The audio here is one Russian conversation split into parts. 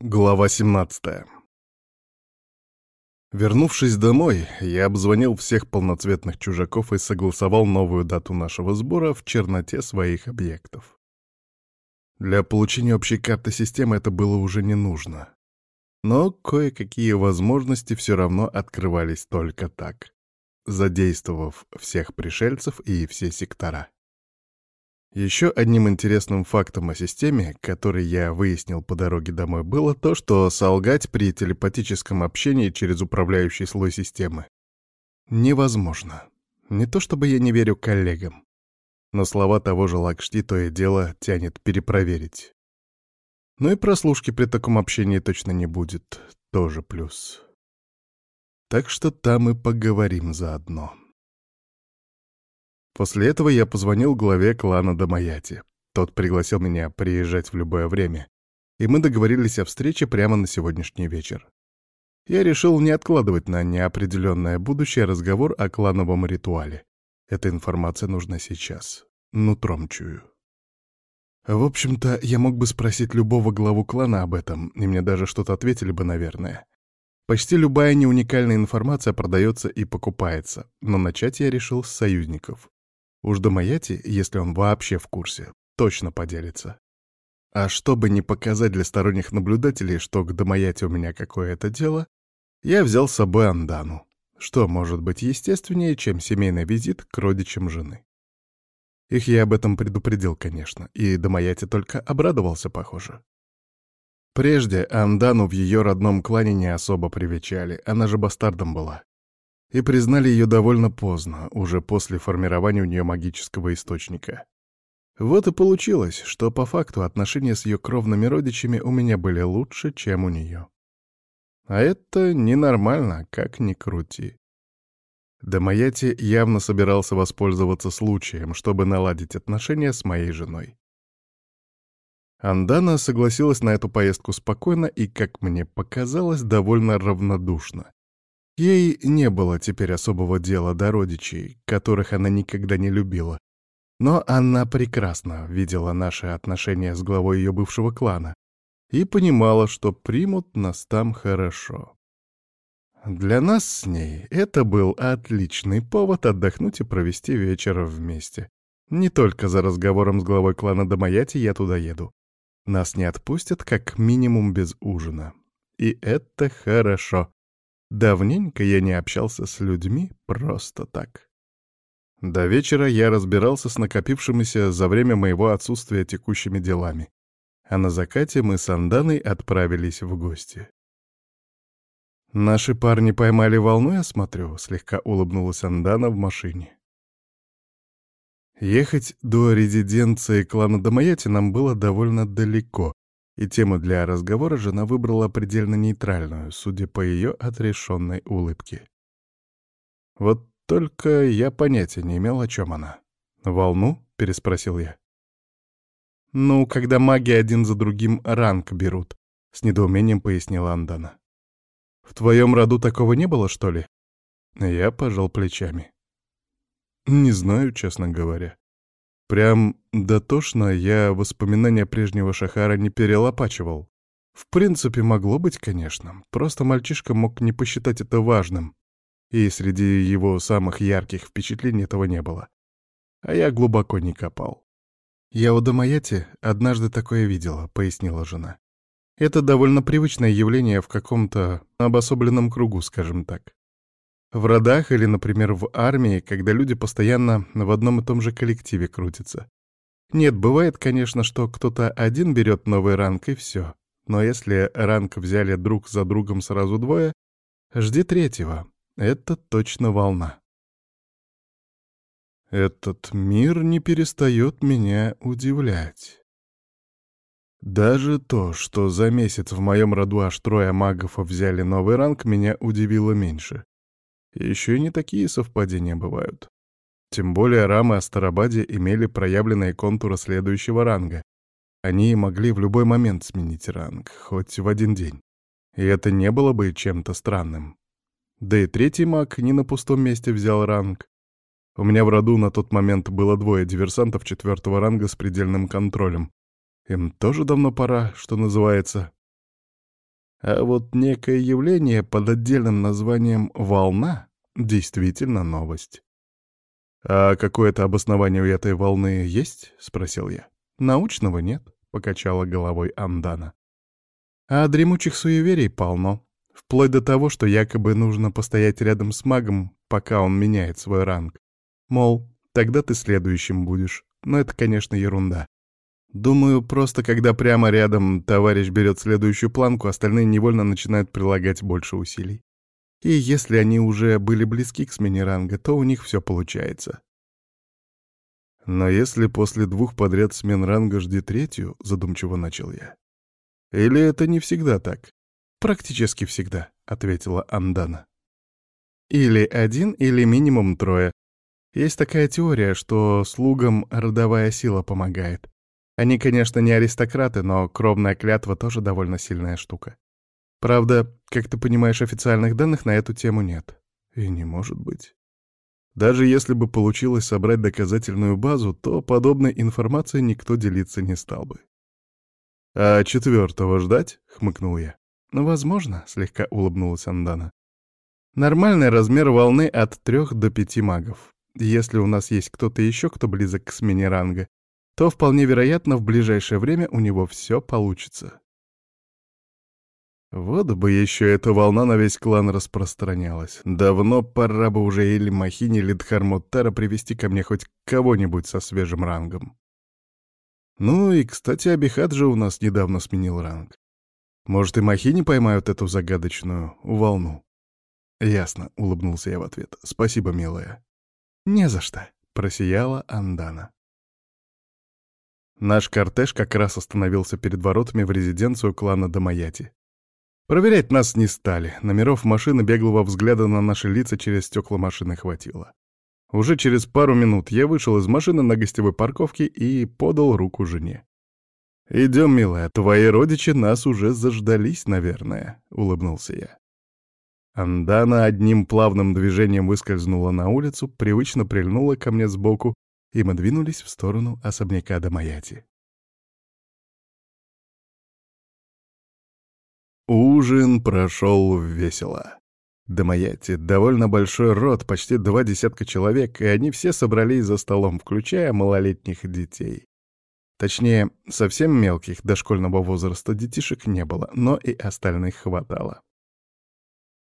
Глава 17 Вернувшись домой, я обзвонил всех полноцветных чужаков и согласовал новую дату нашего сбора в черноте своих объектов. Для получения общей карты системы это было уже не нужно. Но кое-какие возможности все равно открывались только так, задействовав всех пришельцев и все сектора. Еще одним интересным фактом о системе, который я выяснил по дороге домой, было то, что солгать при телепатическом общении через управляющий слой системы невозможно. Не то чтобы я не верю коллегам, но слова того же Лакшти то и дело тянет перепроверить. Но и прослушки при таком общении точно не будет, тоже плюс. Так что там и поговорим заодно. После этого я позвонил главе клана Дамаяти. Тот пригласил меня приезжать в любое время, и мы договорились о встрече прямо на сегодняшний вечер. Я решил не откладывать на неопределенное будущее разговор о клановом ритуале. Эта информация нужна сейчас. Нутром чую. В общем-то, я мог бы спросить любого главу клана об этом, и мне даже что-то ответили бы, наверное. Почти любая неуникальная информация продается и покупается, но начать я решил с союзников. Уж Домаяти, если он вообще в курсе, точно поделится. А чтобы не показать для сторонних наблюдателей, что к Домаяти у меня какое-то дело, я взял с собой Андану. Что может быть естественнее, чем семейный визит к родичам жены? Их я об этом предупредил, конечно, и Домаяти только обрадовался, похоже. Прежде Андану в ее родном клане не особо привечали, она же бастардом была и признали ее довольно поздно, уже после формирования у нее магического источника. Вот и получилось, что по факту отношения с ее кровными родичами у меня были лучше, чем у нее. А это ненормально, как ни крути. Дамаяти явно собирался воспользоваться случаем, чтобы наладить отношения с моей женой. Андана согласилась на эту поездку спокойно и, как мне показалось, довольно равнодушно. Ей не было теперь особого дела до родичей, которых она никогда не любила. Но она прекрасно видела наши отношения с главой ее бывшего клана и понимала, что примут нас там хорошо. Для нас с ней это был отличный повод отдохнуть и провести вечер вместе. Не только за разговором с главой клана Дамаяти я туда еду. Нас не отпустят как минимум без ужина. И это хорошо. Давненько я не общался с людьми просто так. До вечера я разбирался с накопившимися за время моего отсутствия текущими делами, а на закате мы с Анданой отправились в гости. «Наши парни поймали волну, я смотрю», — слегка улыбнулась Андана в машине. Ехать до резиденции клана Домаяти нам было довольно далеко, и тему для разговора жена выбрала предельно нейтральную, судя по ее отрешенной улыбке. Вот только я понятия не имел, о чем она. «Волну?» — переспросил я. «Ну, когда маги один за другим ранг берут», — с недоумением пояснила Андана. «В твоем роду такого не было, что ли?» Я пожал плечами. «Не знаю, честно говоря. Прям дотошно я воспоминания прежнего Шахара не перелопачивал. В принципе, могло быть, конечно. Просто мальчишка мог не посчитать это важным. И среди его самых ярких впечатлений этого не было. А я глубоко не копал. «Я у Дамаяти однажды такое видела», — пояснила жена. «Это довольно привычное явление в каком-то обособленном кругу, скажем так. В родах или, например, в армии, когда люди постоянно в одном и том же коллективе крутятся. Нет, бывает, конечно, что кто-то один берет новый ранг и все. Но если ранг взяли друг за другом сразу двое, жди третьего. Это точно волна. Этот мир не перестает меня удивлять. Даже то, что за месяц в моем роду аж трое магов взяли новый ранг, меня удивило меньше. Еще и не такие совпадения бывают. Тем более рамы Астарабаде имели проявленные контуры следующего ранга. Они могли в любой момент сменить ранг, хоть в один день. И это не было бы чем-то странным. Да и третий маг не на пустом месте взял ранг. У меня в роду на тот момент было двое диверсантов четвертого ранга с предельным контролем. Им тоже давно пора, что называется. А вот некое явление под отдельным названием «волна» действительно новость. «А какое-то обоснование у этой волны есть?» — спросил я. «Научного нет», — покачала головой Андана. «А дремучих суеверий полно. Вплоть до того, что якобы нужно постоять рядом с магом, пока он меняет свой ранг. Мол, тогда ты следующим будешь. Но это, конечно, ерунда. Думаю, просто когда прямо рядом товарищ берет следующую планку, остальные невольно начинают прилагать больше усилий. И если они уже были близки к смене ранга, то у них все получается. Но если после двух подряд смен ранга жди третью, задумчиво начал я. Или это не всегда так? Практически всегда, ответила Андана. Или один, или минимум трое. Есть такая теория, что слугам родовая сила помогает. Они, конечно, не аристократы, но кровная клятва тоже довольно сильная штука. Правда, как ты понимаешь, официальных данных на эту тему нет. И не может быть. Даже если бы получилось собрать доказательную базу, то подобной информацией никто делиться не стал бы. «А четвертого ждать?» — хмыкнул я. «Ну, возможно», — слегка улыбнулась Андана. «Нормальный размер волны от трех до пяти магов. Если у нас есть кто-то еще, кто близок к смене ранга, то вполне вероятно в ближайшее время у него все получится. Вот бы еще эта волна на весь клан распространялась. Давно пора бы уже или Махини, или Дхармуттара привести ко мне хоть кого-нибудь со свежим рангом. Ну и, кстати, Абихат же у нас недавно сменил ранг. Может, и Махини поймают эту загадочную волну? Ясно, улыбнулся я в ответ. Спасибо, милая. Не за что, просияла Андана. Наш кортеж как раз остановился перед воротами в резиденцию клана Дамаяти. Проверять нас не стали. Номеров машины беглого взгляда на наши лица через стекла машины хватило. Уже через пару минут я вышел из машины на гостевой парковке и подал руку жене. «Идем, милая, твои родичи нас уже заждались, наверное», — улыбнулся я. Андана одним плавным движением выскользнула на улицу, привычно прильнула ко мне сбоку, и мы двинулись в сторону особняка Дамаяти. Ужин прошел весело. Домаяти — довольно большой род, почти два десятка человек, и они все собрались за столом, включая малолетних детей. Точнее, совсем мелких, дошкольного возраста детишек не было, но и остальных хватало.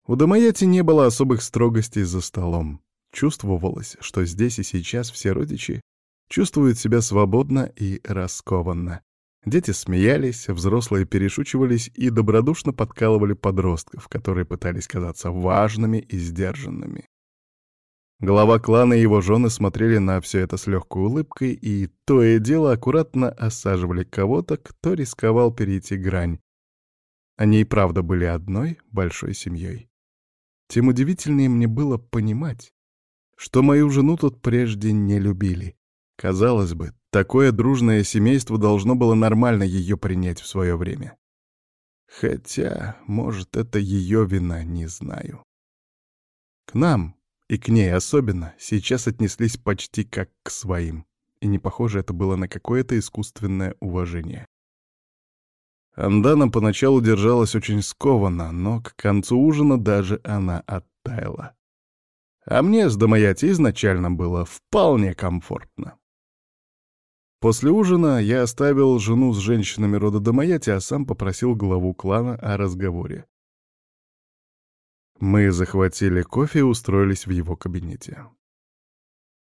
У Домаяти не было особых строгостей за столом. Чувствовалось, что здесь и сейчас все родичи чувствуют себя свободно и раскованно. Дети смеялись, взрослые перешучивались и добродушно подкалывали подростков, которые пытались казаться важными и сдержанными. Глава клана и его жены смотрели на все это с легкой улыбкой и то и дело аккуратно осаживали кого-то, кто рисковал перейти грань. Они и правда были одной большой семьей. Тем удивительнее мне было понимать, что мою жену тут прежде не любили. Казалось бы, Такое дружное семейство должно было нормально ее принять в свое время. Хотя, может, это ее вина, не знаю. К нам, и к ней особенно, сейчас отнеслись почти как к своим. И не похоже это было на какое-то искусственное уважение. Андана поначалу держалась очень скованно, но к концу ужина даже она оттаяла. А мне с Домаяти изначально было вполне комфортно. После ужина я оставил жену с женщинами рода Домаяти, а сам попросил главу клана о разговоре. Мы захватили кофе и устроились в его кабинете.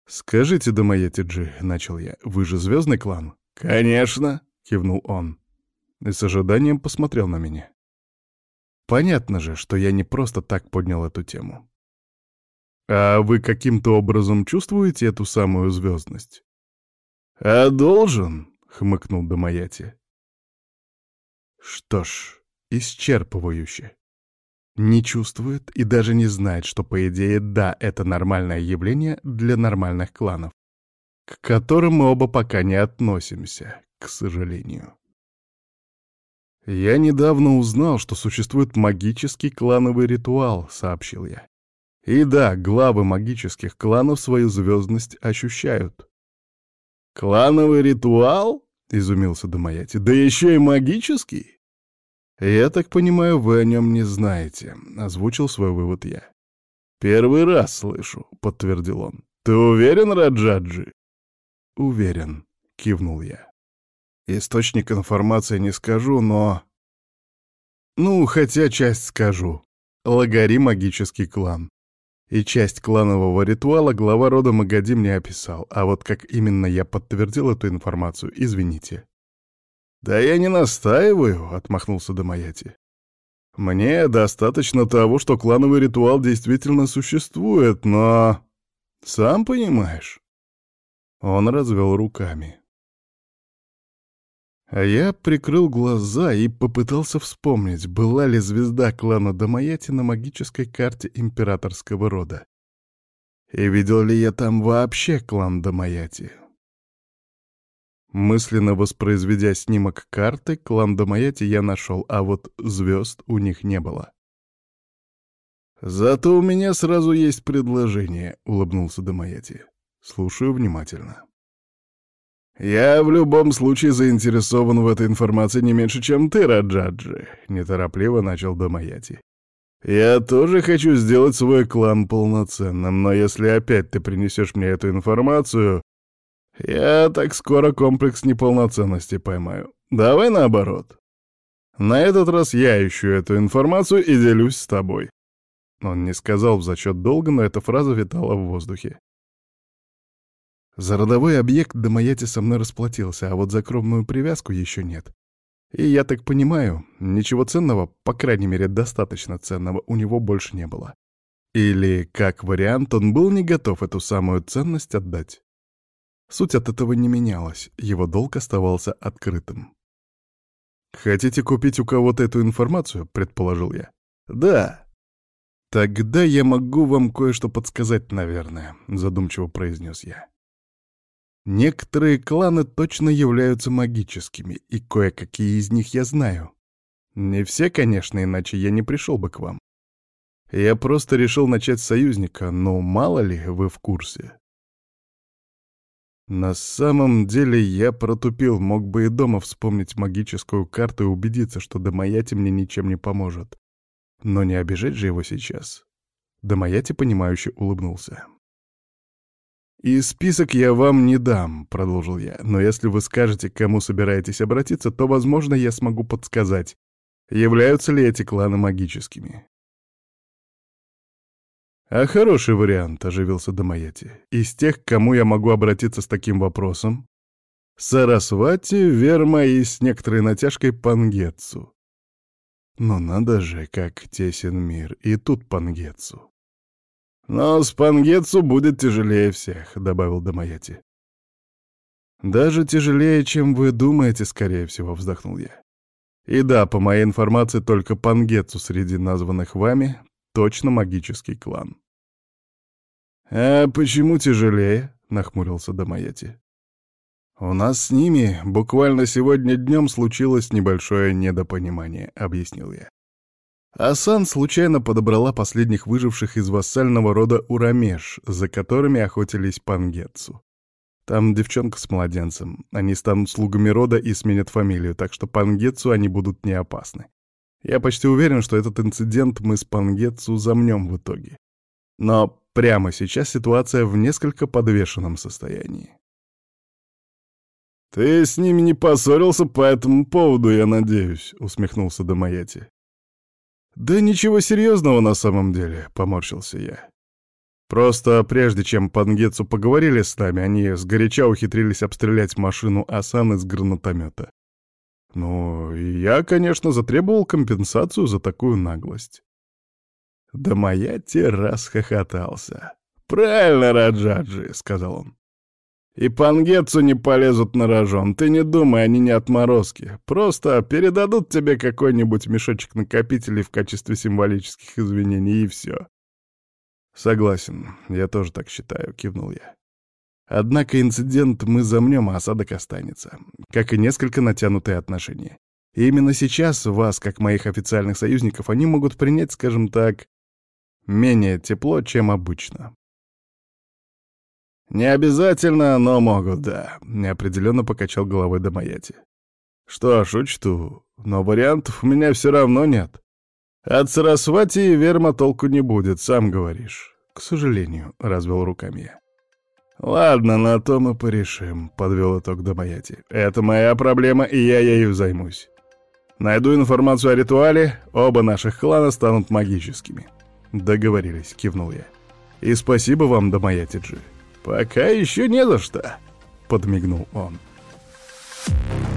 «Скажите, Домаяти-джи», — начал я, — «вы же звездный клан?» «Конечно», — кивнул он. И с ожиданием посмотрел на меня. Понятно же, что я не просто так поднял эту тему. «А вы каким-то образом чувствуете эту самую звездность?» «А должен?» — хмыкнул Домаяти. Что ж, исчерпывающе. Не чувствует и даже не знает, что, по идее, да, это нормальное явление для нормальных кланов, к которым мы оба пока не относимся, к сожалению. «Я недавно узнал, что существует магический клановый ритуал», — сообщил я. «И да, главы магических кланов свою звездность ощущают. «Клановый ритуал?» — изумился Домаяти. «Да еще и магический?» «Я так понимаю, вы о нем не знаете», — озвучил свой вывод я. «Первый раз слышу», — подтвердил он. «Ты уверен, Раджаджи?» «Уверен», — кивнул я. «Источник информации не скажу, но...» «Ну, хотя часть скажу. Лагари — магический клан. И часть кланового ритуала глава рода Магади мне описал, а вот как именно я подтвердил эту информацию, извините». «Да я не настаиваю», — отмахнулся Домаяти. «Мне достаточно того, что клановый ритуал действительно существует, но...» Сам понимаешь. Он развел руками. А я прикрыл глаза и попытался вспомнить, была ли звезда клана Дамаяти на магической карте императорского рода. И видел ли я там вообще клан Дамаяти? Мысленно воспроизведя снимок карты, клан Дамаяти я нашел, а вот звезд у них не было. «Зато у меня сразу есть предложение», — улыбнулся Домаяти. «Слушаю внимательно». «Я в любом случае заинтересован в этой информации не меньше, чем ты, Раджаджи», — неторопливо начал Домаяти. «Я тоже хочу сделать свой клан полноценным, но если опять ты принесешь мне эту информацию, я так скоро комплекс неполноценности поймаю. Давай наоборот. На этот раз я ищу эту информацию и делюсь с тобой. Он не сказал в зачет долга, но эта фраза витала в воздухе. За родовой объект Домаяти со мной расплатился, а вот за кровную привязку еще нет. И я так понимаю, ничего ценного, по крайней мере достаточно ценного, у него больше не было. Или, как вариант, он был не готов эту самую ценность отдать. Суть от этого не менялась, его долг оставался открытым. «Хотите купить у кого-то эту информацию?» — предположил я. «Да», «Тогда я могу вам кое-что подсказать, наверное», — задумчиво произнес я. «Некоторые кланы точно являются магическими, и кое-какие из них я знаю. Не все, конечно, иначе я не пришел бы к вам. Я просто решил начать с союзника, но мало ли вы в курсе». На самом деле я протупил, мог бы и дома вспомнить магическую карту и убедиться, что Домаяти мне ничем не поможет. Но не обижать же его сейчас. Домаяти, понимающе улыбнулся. «И список я вам не дам», — продолжил я, «но если вы скажете, к кому собираетесь обратиться, то, возможно, я смогу подсказать, являются ли эти кланы магическими». «А хороший вариант», — оживился Домаяти. «Из тех, к кому я могу обратиться с таким вопросом, Сарасвати, Верма и с некоторой натяжкой Пангетсу. Но надо же, как тесен мир, и тут Пангетсу. «Но с Пангетсу будет тяжелее всех», — добавил Домаяти. «Даже тяжелее, чем вы думаете, скорее всего», — вздохнул я. «И да, по моей информации, только Пангетсу среди названных вами точно магический клан». «А почему тяжелее?» — нахмурился Домаяти. «У нас с ними буквально сегодня днем случилось небольшое недопонимание», — объяснил я. Асан случайно подобрала последних выживших из вассального рода Урамеш, за которыми охотились Пангетсу. Там девчонка с младенцем. Они станут слугами рода и сменят фамилию, так что Пангетсу они будут не опасны. Я почти уверен, что этот инцидент мы с Пангетсу замнем в итоге. Но прямо сейчас ситуация в несколько подвешенном состоянии. «Ты с ними не поссорился по этому поводу, я надеюсь», — усмехнулся Домаяти. «Да ничего серьезного на самом деле», — поморщился я. Просто прежде чем Пангетсу поговорили с нами, они сгоряча ухитрились обстрелять машину Асан из гранатомета. Ну, я, конечно, затребовал компенсацию за такую наглость. Домаяти расхохотался. «Правильно, Раджаджи», — сказал он. И пангетцу не полезут на рожон. Ты не думай, они не отморозки. Просто передадут тебе какой-нибудь мешочек накопителей в качестве символических извинений, и все. Согласен, я тоже так считаю, кивнул я. Однако инцидент мы замнем, а осадок останется. Как и несколько натянутые отношения. И именно сейчас вас, как моих официальных союзников, они могут принять, скажем так, менее тепло, чем обычно. «Не обязательно, но могут, да», — неопределенно покачал головой Домаяти. «Что ж, учту. но вариантов у меня все равно нет. От Сарасвати и Верма толку не будет, сам говоришь. К сожалению, развел руками я. «Ладно, на то мы порешим», — подвел итог Домаяти. «Это моя проблема, и я ею займусь. Найду информацию о ритуале, оба наших клана станут магическими». «Договорились», — кивнул я. «И спасибо вам, Домаяти Джи». «Пока еще не за что», — подмигнул он. Thank you.